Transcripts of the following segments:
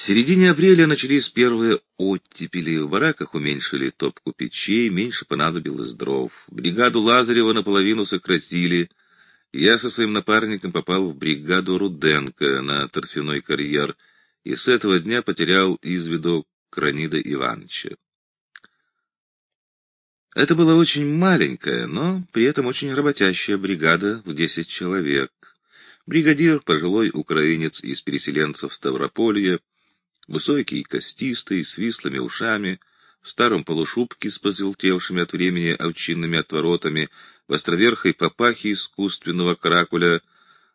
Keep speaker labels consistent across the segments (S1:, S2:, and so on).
S1: В середине апреля начались первые оттепели, в бараках уменьшили топку печей, меньше понадобилось дров. Бригаду Лазарева наполовину сократили. Я со своим напарником попал в бригаду Руденко на торфяной карьер и с этого дня потерял из виду Кранида Ивановича. Это была очень маленькая, но при этом очень работящая бригада в десять человек. Бригадир, пожилой украинец из переселенцев Ставрополья, Высокий, костистый, с вислыми ушами, в старом полушубке с позелтевшими от времени овчинными отворотами, в островерхой папахе искусственного каракуля,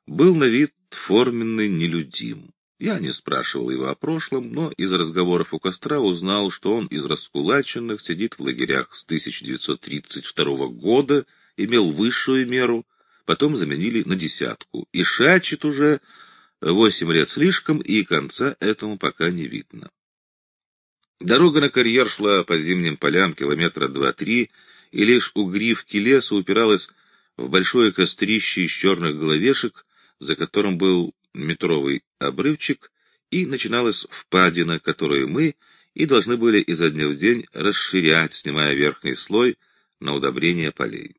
S1: был на вид форменный нелюдим. Я не спрашивал его о прошлом, но из разговоров у костра узнал, что он из раскулаченных, сидит в лагерях с 1932 года, имел высшую меру, потом заменили на десятку, и шачет уже Восемь лет слишком, и конца этому пока не видно. Дорога на карьер шла по зимним полям километра два-три, и лишь у гривки леса упиралась в большое кострище из черных головешек, за которым был метровый обрывчик, и начиналась впадина, которую мы и должны были изо дня в день расширять, снимая верхний слой на удобрение полей.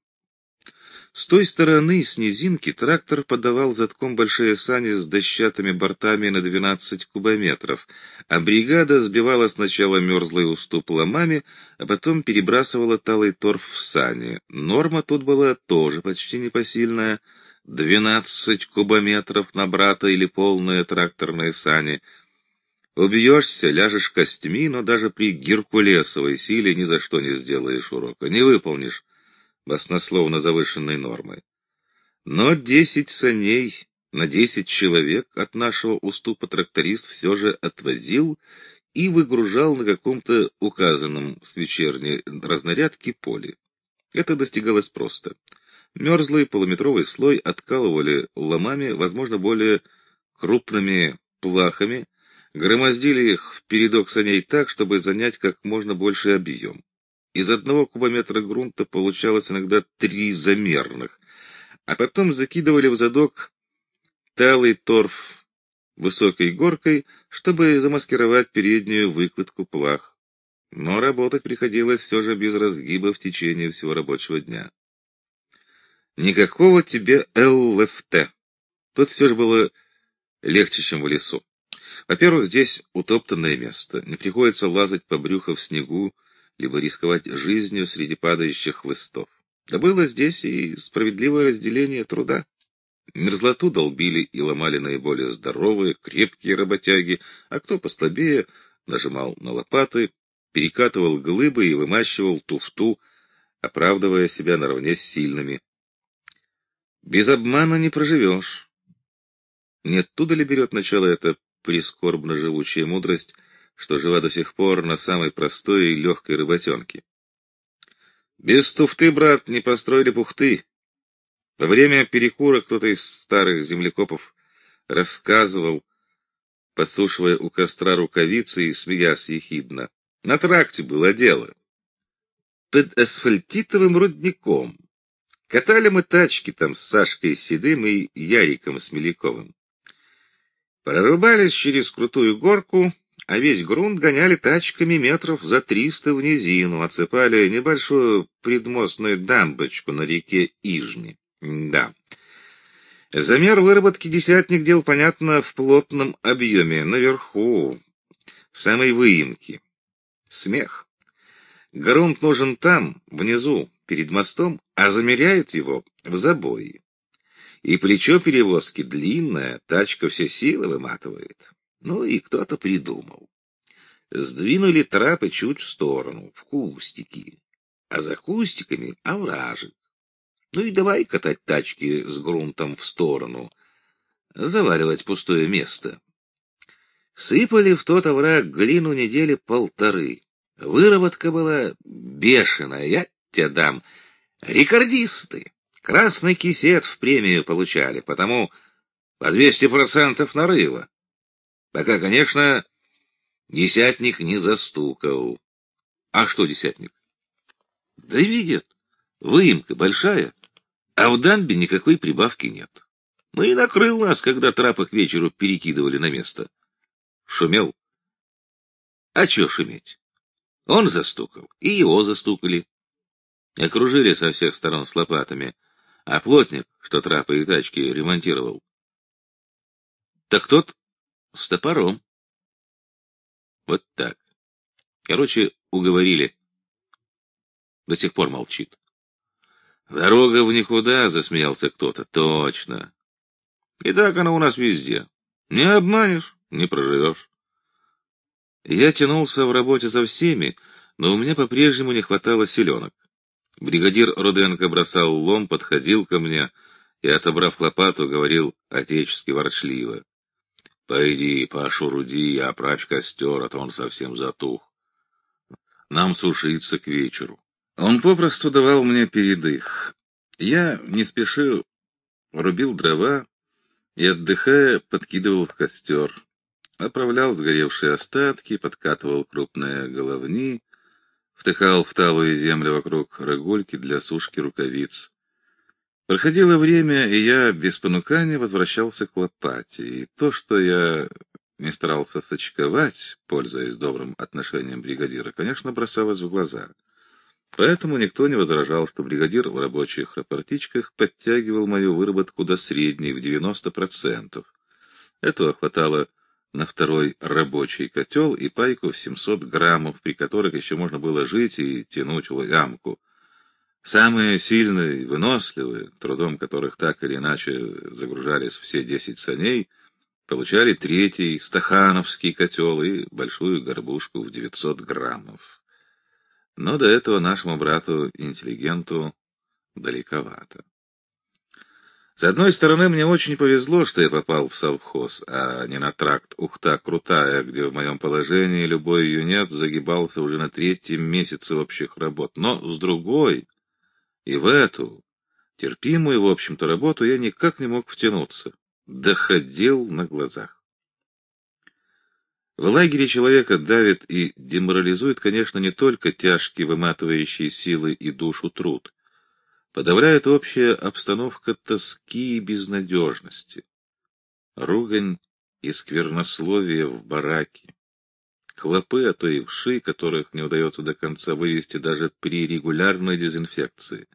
S1: С той стороны, с низинки, трактор подавал задком большие сани с дощатыми бортами на 12 кубометров, а бригада сбивала сначала мерзлый уступ ломами, а потом перебрасывала талый торф в сани. Норма тут была тоже почти непосильная — 12 кубометров на брата или полные тракторные сани. Убьешься, ляжешь костьми, но даже при геркулесовой силе ни за что не сделаешь урока, не выполнишь баснословно завышенной нормы. Но десять саней на десять человек от нашего уступа тракторист все же отвозил и выгружал на каком-то указанном с вечерней разнарядки поле. Это достигалось просто. Мерзлый полуметровый слой откалывали ломами, возможно, более крупными плахами, громоздили их в передок саней так, чтобы занять как можно больший объем. Из одного кубометра грунта получалось иногда три замерных, а потом закидывали в задок талый торф высокой горкой, чтобы замаскировать переднюю выкладку плах. Но работать приходилось все же без разгиба в течение всего рабочего дня. Никакого тебе ЛФТ. Тут все же было легче, чем в лесу. Во-первых, здесь утоптанное место, не приходится лазать по брюху в снегу, либо рисковать жизнью среди падающих хлыстов. Да было здесь и справедливое разделение труда. Мерзлоту долбили и ломали наиболее здоровые, крепкие работяги, а кто послабее, нажимал на лопаты, перекатывал глыбы и вымащивал туфту, оправдывая себя наравне с сильными. Без обмана не проживешь. Не оттуда ли берет начало эта прискорбно живучая мудрость, что жива до сих пор на самой простой и легкой работенке. Без туфты, брат, не построили пухты. Во время перекура кто-то из старых землекопов рассказывал, подсушивая у костра рукавицы и смеясь ехидно. На тракте было дело. Под асфальтитовым рудником. Катали мы тачки там с Сашкой Седым и Яриком Смеляковым. Прорубались через крутую горку, а весь грунт гоняли тачками метров за триста в низину, отсыпали небольшую предмостную дамбочку на реке Ижми. Да. Замер выработки десятник дел, понятно, в плотном объеме, наверху, в самой выемке. Смех. Грунт нужен там, внизу, перед мостом, а замеряют его в забое. И плечо перевозки длинное, тачка все силы выматывает. Ну и кто-то придумал. Сдвинули трапы чуть в сторону, в кустики, а за кустиками овражек. Ну и давай катать тачки с грунтом в сторону, заваливать пустое место. Сыпали в тот овраг глину недели полторы. Выработка была бешеная, я тебе дам. Рекордисты. Красный кисет в премию получали, потому по двести процентов нарыло. Пока, конечно, десятник не застукал. А что десятник? Да видят, выемка большая, а в дамбе никакой прибавки нет. Ну и накрыл нас, когда трапы к вечеру перекидывали на место. Шумел, А чё шуметь? Он застукал, и его застукали. Окружили со всех сторон с лопатами, а плотник, что трапы и тачки ремонтировал, так тот с топором. Вот так. Короче, уговорили. До сих пор молчит. Дорога в никуда, засмеялся кто-то. Точно. И так она у нас везде. Не обманешь, не проживешь. Я тянулся в работе за всеми, но у меня по-прежнему не хватало селенок. Бригадир Руденко бросал лом, подходил ко мне и, отобрав лопату, говорил отечески ворчливо. — Пойди, Пашу руди, оправь костер, а то он совсем затух. Нам сушиться к вечеру. Он попросту давал мне передых. Я не спешил, рубил дрова и, отдыхая, подкидывал в костер. Оправлял сгоревшие остатки, подкатывал крупные головни, втыкал в талую землю вокруг рогульки для сушки рукавиц. Проходило время, и я без понукания возвращался к лопате, и то, что я не старался сочковать, пользуясь добрым отношением бригадира, конечно, бросалось в глаза. Поэтому никто не возражал, что бригадир в рабочих рапортичках подтягивал мою выработку до средней в 90%. Этого хватало на второй рабочий котел и пайку в 700 граммов, при которых еще можно было жить и тянуть лямку. Самые сильные, выносливые, трудом которых так или иначе загружались все десять саней, получали третий стахановский котел и большую горбушку в 900 граммов. Но до этого нашему брату-интеллигенту далековато. С одной стороны, мне очень повезло, что я попал в совхоз, а не на тракт Ухта-Крутая, где в моем положении любой юнет загибался уже на третьем месяце общих работ. Но с другой, и в эту, терпимую, в общем-то, работу я никак не мог втянуться. Доходил на глазах. В лагере человека давит и деморализует, конечно, не только тяжкие выматывающие силы и душу труд, подавляет общая обстановка тоски и безнадежности. Ругань и сквернословие в бараке. Клопы, а то и вши, которых не удается до конца вывести даже при регулярной дезинфекции.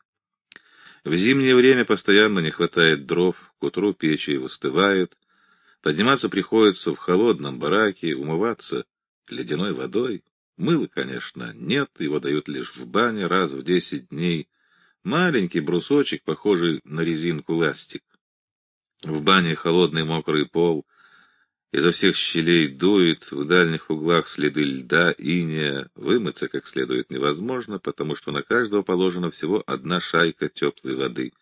S1: В зимнее время постоянно не хватает дров, к утру печи выстывают, подниматься приходится в холодном бараке, умываться ледяной водой. Мыла, конечно, нет, его дают лишь в бане раз в десять дней, Маленький брусочек, похожий на резинку ластик. В бане холодный мокрый пол, изо всех щелей дует, в дальних углах следы льда, иния, вымыться как следует невозможно, потому что на каждого положена всего одна шайка теплой воды.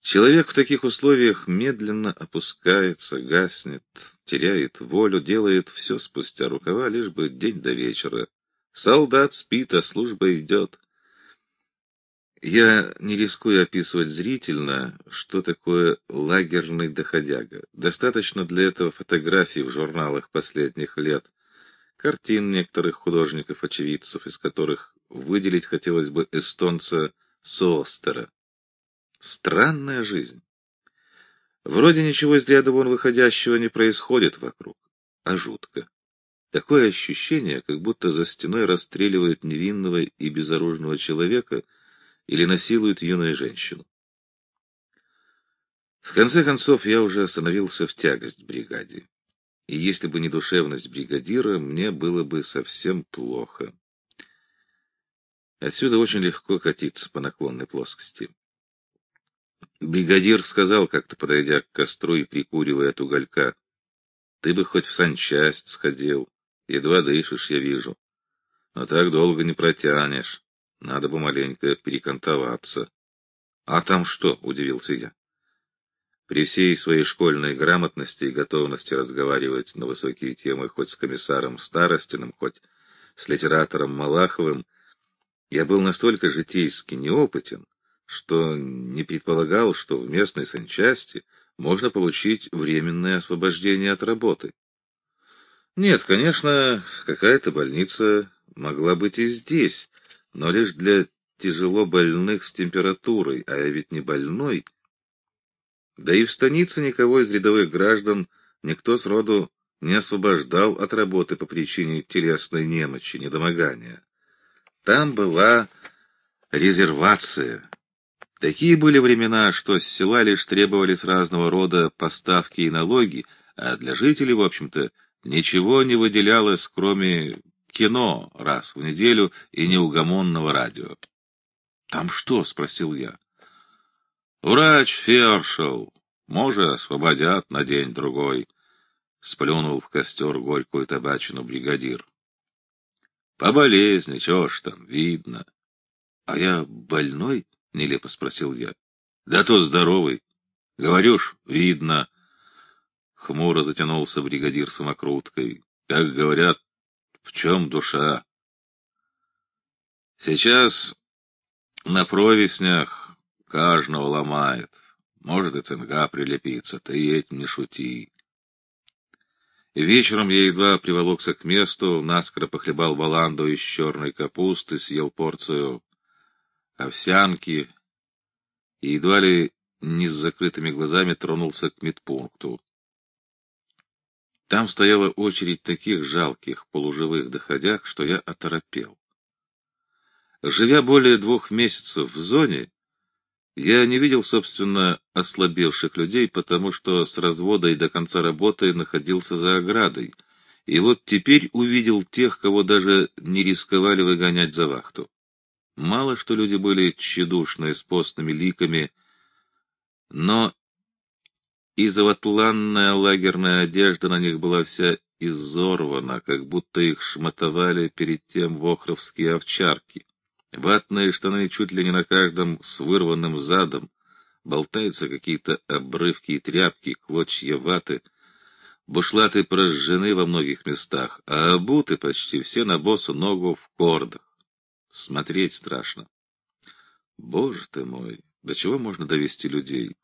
S1: Человек в таких условиях медленно опускается, гаснет, теряет волю, делает все спустя рукава, лишь бы день до вечера. Солдат спит, а служба идет. Я не рискую описывать зрительно, что такое лагерный доходяга. Достаточно для этого фотографий в журналах последних лет, картин некоторых художников-очевидцев, из которых выделить хотелось бы эстонца Соостера. Странная жизнь. Вроде ничего из ряда вон выходящего не происходит вокруг, а жутко. Такое ощущение, как будто за стеной расстреливают невинного и безоружного человека — или насилуют юную женщину. В конце концов, я уже остановился в тягость бригаде. И если бы не душевность бригадира, мне было бы совсем плохо. Отсюда очень легко катиться по наклонной плоскости. Бригадир сказал, как-то подойдя к костру и прикуривая от уголька, «Ты бы хоть в санчасть сходил, едва дышишь, я вижу, но так долго не протянешь». Надо бы маленько перекантоваться. — А там что? — удивился я. При всей своей школьной грамотности и готовности разговаривать на высокие темы хоть с комиссаром Старостиным, хоть с литератором Малаховым, я был настолько житейски неопытен, что не предполагал, что в местной санчасти можно получить временное освобождение от работы. Нет, конечно, какая-то больница могла быть и здесь, но лишь для тяжело больных с температурой, а я ведь не больной. Да и в станице никого из рядовых граждан никто сроду не освобождал от работы по причине телесной немощи, недомогания. Там была резервация. Такие были времена, что с села лишь требовались разного рода поставки и налоги, а для жителей, в общем-то, ничего не выделялось, кроме кино раз в неделю и неугомонного радио. — Там что? — спросил я. — Врач Фершел. Може, освободят на день-другой. Сплюнул в костер горькую табачину бригадир. — По болезни, чего ж там, видно. — А я больной? — нелепо спросил я. — Да то здоровый. Говорю ж, видно. Хмуро затянулся бригадир самокруткой. Как говорят, в чем душа? Сейчас на провеснях каждого ломает. Может и цинга прилепиться, ты этим не шути. Вечером я едва приволокся к месту, наскоро похлебал баланду из черной капусты, съел порцию овсянки и едва ли не с закрытыми глазами тронулся к медпункту. Там стояла очередь таких жалких полуживых доходяг, что я оторопел. Живя более двух месяцев в зоне, я не видел, собственно, ослабевших людей, потому что с развода и до конца работы находился за оградой, и вот теперь увидел тех, кого даже не рисковали выгонять за вахту. Мало что люди были тщедушные, с постными ликами, но и золотланная лагерная одежда на них была вся изорвана, как будто их шматовали перед тем вохровские овчарки. Ватные штаны чуть ли не на каждом с вырванным задом, болтаются какие-то обрывки и тряпки, клочья ваты. Бушлаты прожжены во многих местах, а обуты почти все на босу ногу в кордах. Смотреть страшно. Боже ты мой, до чего можно довести людей?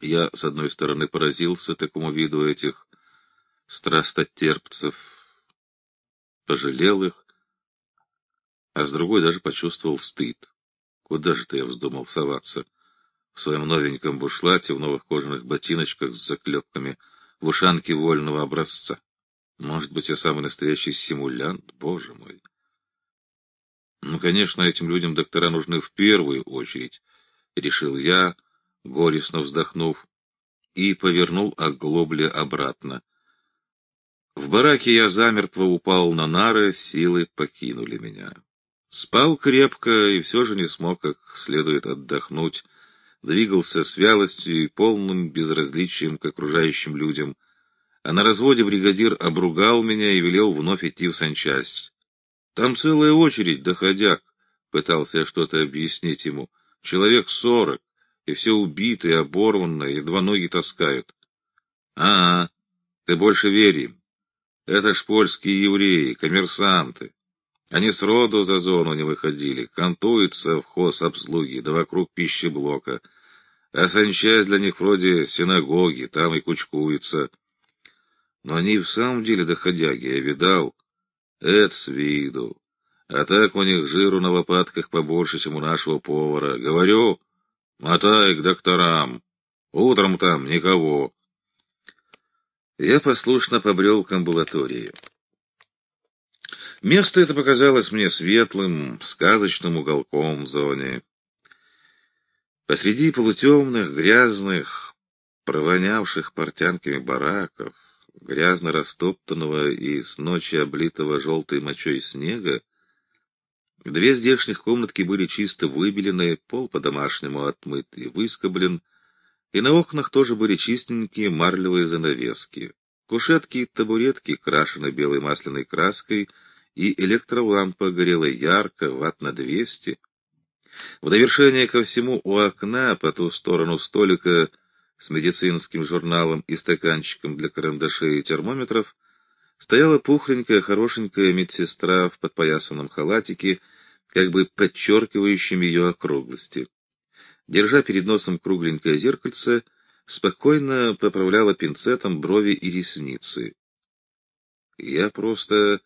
S1: Я, с одной стороны, поразился такому виду этих страстотерпцев, пожалел их, а с другой даже почувствовал стыд. Куда же ты я вздумал соваться? В своем новеньком бушлате, в новых кожаных ботиночках с заклепками, в ушанке вольного образца. Может быть, я самый настоящий симулянт, боже мой. Ну, конечно, этим людям доктора нужны в первую очередь, решил я, горестно вздохнув, и повернул оглобли обратно. В бараке я замертво упал на нары, силы покинули меня. Спал крепко и все же не смог как следует отдохнуть, двигался с вялостью и полным безразличием к окружающим людям, а на разводе бригадир обругал меня и велел вновь идти в санчасть. Там целая очередь доходяг, пытался я что-то объяснить ему, человек сорок, и все убитые, оборванные, едва ноги таскают. А, -а ты больше верь им. Это ж польские евреи, коммерсанты. Они сроду за зону не выходили, кантуются в хоз обслуги, да вокруг пищеблока. А санчасть для них вроде синагоги, там и кучкуются. Но они в самом деле доходяги, я видал. Это с виду. А так у них жиру на лопатках побольше, чем у нашего повара. Говорю, Мотай к докторам. Утром там никого. Я послушно побрел к амбулатории. Место это показалось мне светлым, сказочным уголком в зоне. Посреди полутемных, грязных, провонявших портянками бараков, грязно растоптанного и с ночи облитого желтой мочой снега, Две здешних комнатки были чисто выбелены, пол по-домашнему отмыт и выскоблен, и на окнах тоже были чистенькие марлевые занавески. Кушетки и табуретки крашены белой масляной краской, и электролампа горела ярко, ватт на двести. В довершение ко всему у окна по ту сторону столика с медицинским журналом и стаканчиком для карандашей и термометров стояла пухленькая, хорошенькая медсестра в подпоясанном халатике как бы подчеркивающим ее округлости. Держа перед носом кругленькое зеркальце, спокойно поправляла пинцетом брови и ресницы. Я просто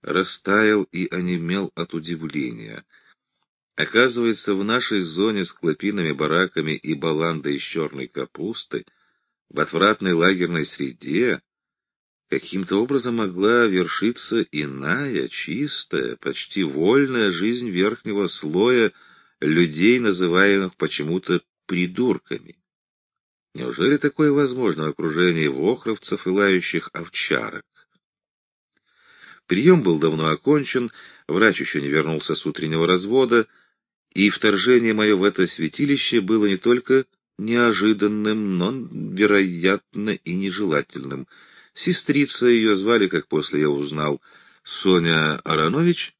S1: растаял и онемел от удивления. Оказывается, в нашей зоне с клопиными бараками и баландой из черной капусты, в отвратной лагерной среде, каким-то образом могла вершиться иная, чистая, почти вольная жизнь верхнего слоя людей, называемых почему-то придурками. Неужели такое возможно в окружении вохровцев и лающих овчарок? Прием был давно окончен, врач еще не вернулся с утреннего развода, и вторжение мое в это святилище было не только неожиданным, но, вероятно, и нежелательным. Сестрица ее звали, как после я узнал, Соня Аронович,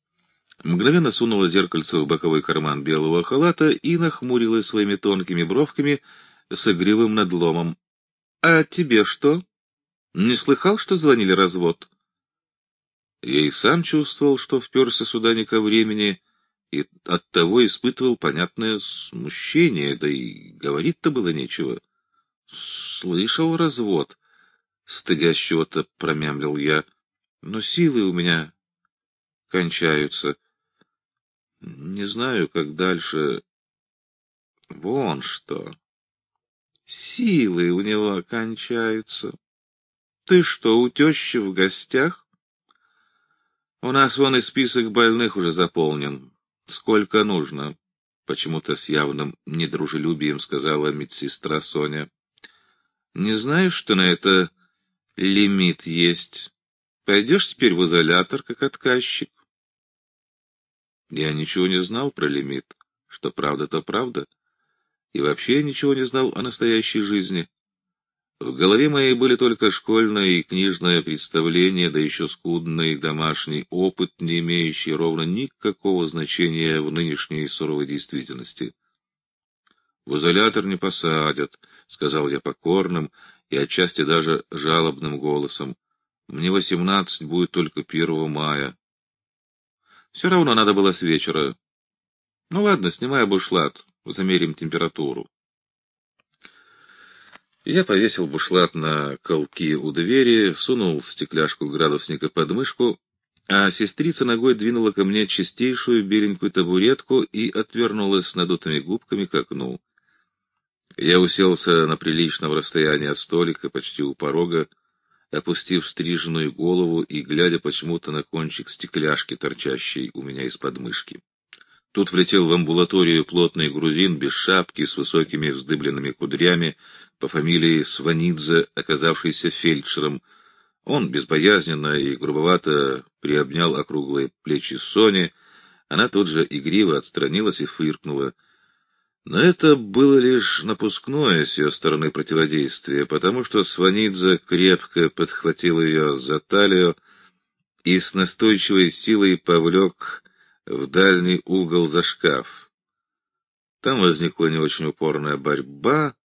S1: мгновенно сунула зеркальце в боковой карман белого халата и нахмурилась своими тонкими бровками с игривым надломом. — А тебе что? Не слыхал, что звонили развод? Я и сам чувствовал, что вперся сюда не ко времени, и оттого испытывал понятное смущение, да и говорить-то было нечего. Слышал развод, стыдящего-то промямлил я, но силы у меня кончаются. Не знаю, как дальше. Вон что. Силы у него кончаются. Ты что, у тещи в гостях? У нас вон и список больных уже заполнен. Сколько нужно? Почему-то с явным недружелюбием сказала медсестра Соня. Не знаешь, что на это лимит есть? Пойдешь теперь в изолятор, как отказчик? Я ничего не знал про лимит. Что правда, то правда. И вообще я ничего не знал о настоящей жизни. В голове моей были только школьное и книжное представление, да еще скудный домашний опыт, не имеющий ровно никакого значения в нынешней суровой действительности. «В изолятор не посадят», — сказал я покорным и отчасти даже жалобным голосом. «Мне восемнадцать будет только первого мая». Все равно надо было с вечера. Ну ладно, снимай бушлат, замерим температуру. Я повесил бушлат на колки у двери, сунул стекляшку градусника под мышку, а сестрица ногой двинула ко мне чистейшую беленькую табуретку и отвернулась с надутыми губками к окну. Я уселся на приличном расстоянии от столика, почти у порога, опустив стриженную голову и глядя почему-то на кончик стекляшки, торчащей у меня из-под мышки. Тут влетел в амбулаторию плотный грузин без шапки, с высокими вздыбленными кудрями, по фамилии Сванидзе, оказавшийся фельдшером. Он безбоязненно и грубовато приобнял округлые плечи Сони. Она тут же игриво отстранилась и фыркнула. Но это было лишь напускное с ее стороны противодействие, потому что Сванидзе крепко подхватил ее за талию и с настойчивой силой повлек в дальний угол за шкаф. Там возникла не очень упорная борьба,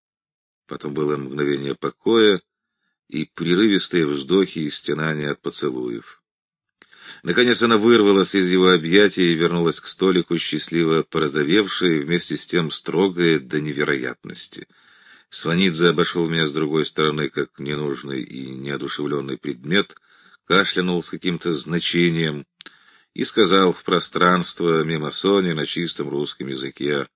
S1: потом было мгновение покоя и прерывистые вздохи и стенания от поцелуев. Наконец она вырвалась из его объятий и вернулась к столику, счастливо порозовевшая и вместе с тем строгая до невероятности. Сванидзе обошел меня с другой стороны, как ненужный и неодушевленный предмет, кашлянул с каким-то значением и сказал в пространство мимо Сони на чистом русском языке,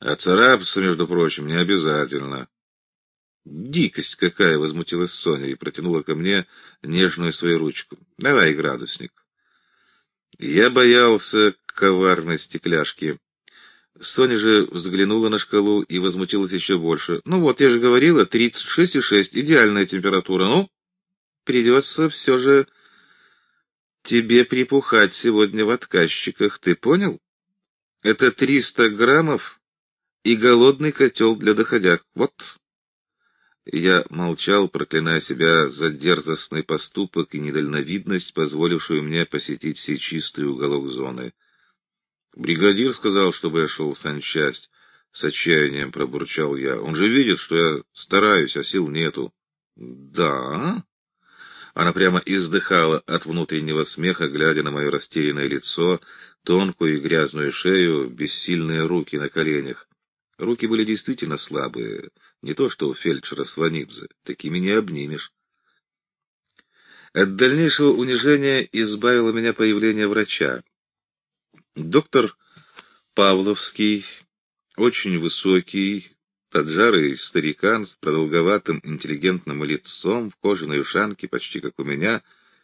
S1: «А царапаться, между прочим, не обязательно». «Дикость какая!» — возмутилась Соня и протянула ко мне нежную свою ручку. «Давай градусник». Я боялся коварной стекляшки. Соня же взглянула на шкалу и возмутилась еще больше. «Ну вот, я же говорила, тридцать шесть и шесть, идеальная температура. Ну, придется все же тебе припухать сегодня в отказчиках, ты понял? Это триста граммов и голодный котел для доходяг. Вот». Я молчал, проклиная себя за дерзостный поступок и недальновидность, позволившую мне посетить сей чистый уголок зоны. Бригадир сказал, чтобы я шел в санчасть. С отчаянием пробурчал я. Он же видит, что я стараюсь, а сил нету. Да? Она прямо издыхала от внутреннего смеха, глядя на мое растерянное лицо, тонкую и грязную шею, бессильные руки на коленях. Руки были действительно слабые, не то что у фельдшера Сванидзе, такими не обнимешь. От дальнейшего унижения избавило меня появление врача. Доктор Павловский, очень высокий, Поджарый старикан с продолговатым интеллигентным лицом в кожаной ушанке, почти как у меня,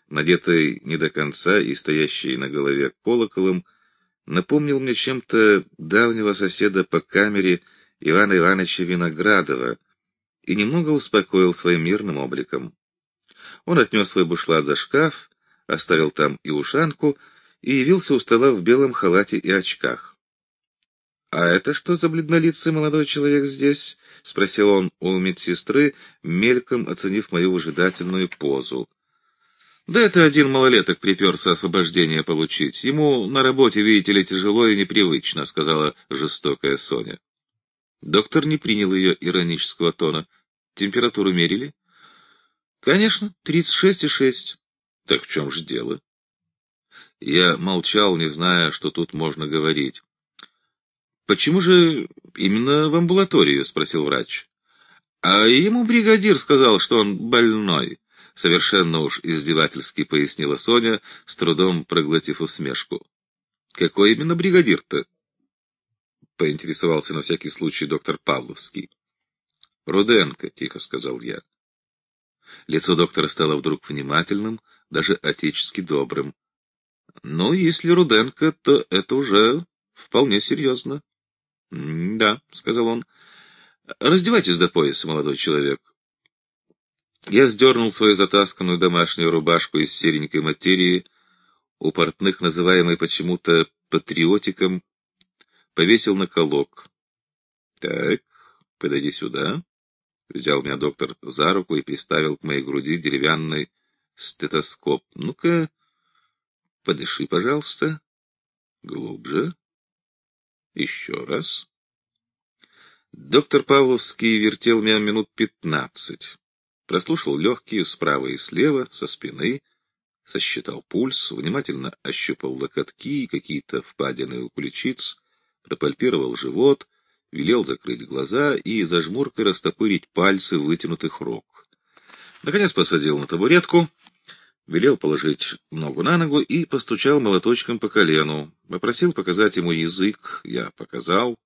S1: надетой не до конца и стоящей на голове колоколом, напомнил мне чем-то давнего соседа по камере Ивана Ивановича Виноградова и немного успокоил своим мирным обликом. Он отнес свой бушлат за шкаф, оставил там и ушанку, и явился у стола в белом халате и очках. «А это что за бледнолицый молодой человек здесь?» — спросил он у медсестры, мельком оценив мою выжидательную позу. «Да это один малолеток приперся освобождение получить. Ему на работе, видите ли, тяжело и непривычно», — сказала жестокая Соня. Доктор не принял ее иронического тона. «Температуру мерили?» «Конечно, тридцать шесть и шесть». «Так в чем же дело?» Я молчал, не зная, что тут можно говорить. «Почему же именно в амбулаторию?» — спросил врач. «А ему бригадир сказал, что он больной», — совершенно уж издевательски пояснила Соня, с трудом проглотив усмешку. «Какой именно бригадир-то?» — поинтересовался на всякий случай доктор Павловский. «Руденко», — тихо сказал я. Лицо доктора стало вдруг внимательным, даже отечески добрым. Ну, если Руденко, то это уже вполне серьезно. — Да, — сказал он. — Раздевайтесь до пояса, молодой человек. Я сдернул свою затасканную домашнюю рубашку из серенькой материи, у портных называемой почему-то патриотиком, повесил на колок. — Так, подойди сюда. Взял меня доктор за руку и приставил к моей груди деревянный стетоскоп. — Ну-ка... Подыши, пожалуйста. Глубже. Еще раз. Доктор Павловский вертел меня минут пятнадцать. Прослушал легкие справа и слева, со спины, сосчитал пульс, внимательно ощупал локотки и какие-то впадины у ключиц, пропальпировал живот, велел закрыть глаза и зажмуркой растопырить пальцы вытянутых рук. Наконец посадил на табуретку — велел положить ногу на ногу и постучал молоточком по колену. Попросил показать ему язык, я показал.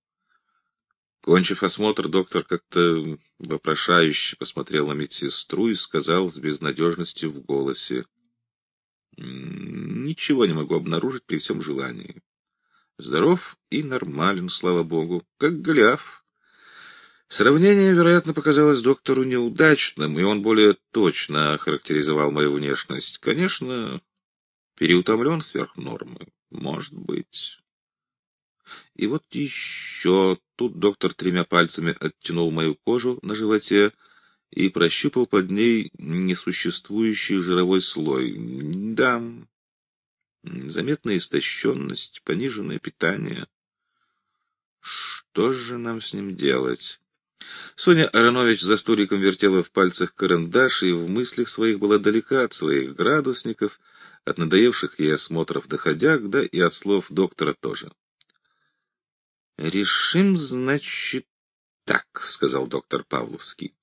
S1: Кончив осмотр, доктор как-то вопрошающе посмотрел на медсестру и сказал с безнадежностью в голосе. «Ничего не могу обнаружить при всем желании. Здоров и нормален, слава богу, как Голиаф. Сравнение, вероятно, показалось доктору неудачным, и он более точно охарактеризовал мою внешность. Конечно, переутомлен сверх нормы. Может быть. И вот еще тут доктор тремя пальцами оттянул мою кожу на животе и прощупал под ней несуществующий жировой слой. Да, заметная истощенность, пониженное питание. Что же нам с ним делать? Соня Аронович за столиком вертела в пальцах карандаш и в мыслях своих была далека от своих градусников, от надоевших ей осмотров доходяг, да и от слов доктора тоже. «Решим, значит, так», — сказал доктор Павловский.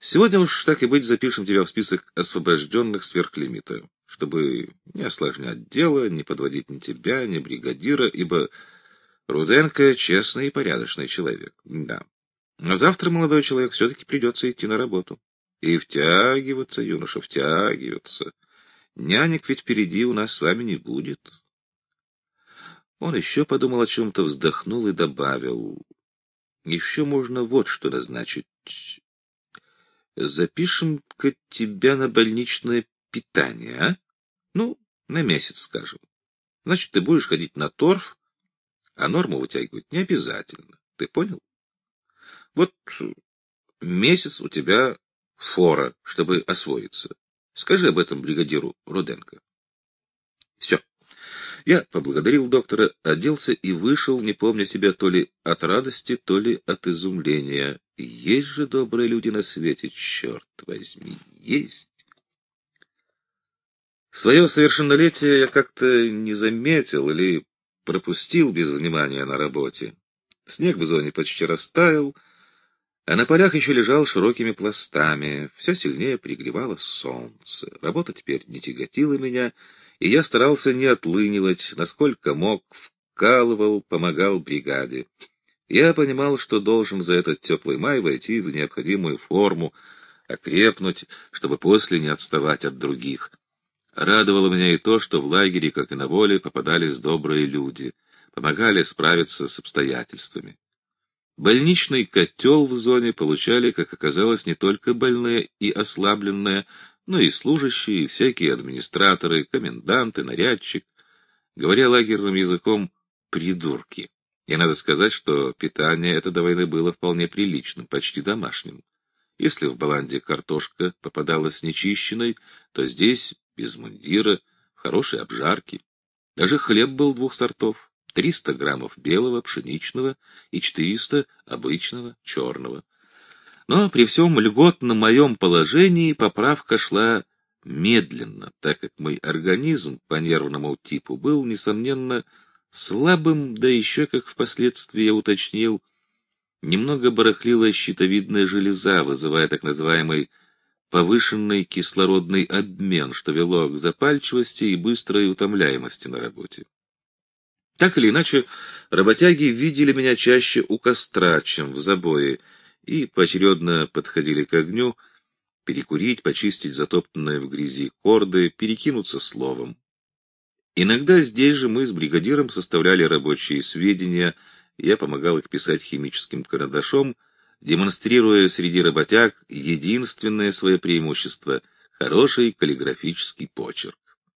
S1: «Сегодня уж так и быть запишем тебя в список освобожденных сверхлимита, чтобы не осложнять дело, не подводить ни тебя, ни бригадира, ибо Руденко — честный и порядочный человек, да». Но завтра, молодой человек, все-таки придется идти на работу. И втягиваться, юноша, втягиваться. Нянек ведь впереди у нас с вами не будет. Он еще подумал о чем-то, вздохнул и добавил. Еще можно вот что назначить. Запишем-ка тебя на больничное питание, а? Ну, на месяц, скажем. Значит, ты будешь ходить на торф, а норму вытягивать не обязательно. Ты понял? Вот месяц у тебя фора, чтобы освоиться. Скажи об этом бригадиру Руденко. Все. Я поблагодарил доктора, оделся и вышел, не помня себя то ли от радости, то ли от изумления. Есть же добрые люди на свете, черт возьми, есть. Свое совершеннолетие я как-то не заметил или пропустил без внимания на работе. Снег в зоне почти растаял, а на полях еще лежал широкими пластами. Все сильнее пригревало солнце. Работа теперь не тяготила меня, и я старался не отлынивать, насколько мог, вкалывал, помогал бригаде. Я понимал, что должен за этот теплый май войти в необходимую форму, окрепнуть, чтобы после не отставать от других. Радовало меня и то, что в лагере, как и на воле, попадались добрые люди, помогали справиться с обстоятельствами. Больничный котел в зоне получали, как оказалось, не только больные и ослабленные, но и служащие, всякие администраторы, коменданты, нарядчик. Говоря лагерным языком, придурки. И надо сказать, что питание это до войны было вполне приличным, почти домашним. Если в Баланде картошка попадалась нечищенной, то здесь, без мундира, хорошей обжарки. Даже хлеб был двух сортов. 300 граммов белого, пшеничного и 400 обычного, черного. Но при всем льготном моем положении поправка шла медленно, так как мой организм по нервному типу был, несомненно, слабым, да еще, как впоследствии я уточнил, немного барахлила щитовидная железа, вызывая так называемый повышенный кислородный обмен, что вело к запальчивости и быстрой утомляемости на работе. Так или иначе, работяги видели меня чаще у костра, чем в забое, и поочередно подходили к огню, перекурить, почистить затоптанные в грязи корды, перекинуться словом. Иногда здесь же мы с бригадиром составляли рабочие сведения, я помогал их писать химическим карандашом, демонстрируя среди работяг единственное свое преимущество — хороший каллиграфический почерк.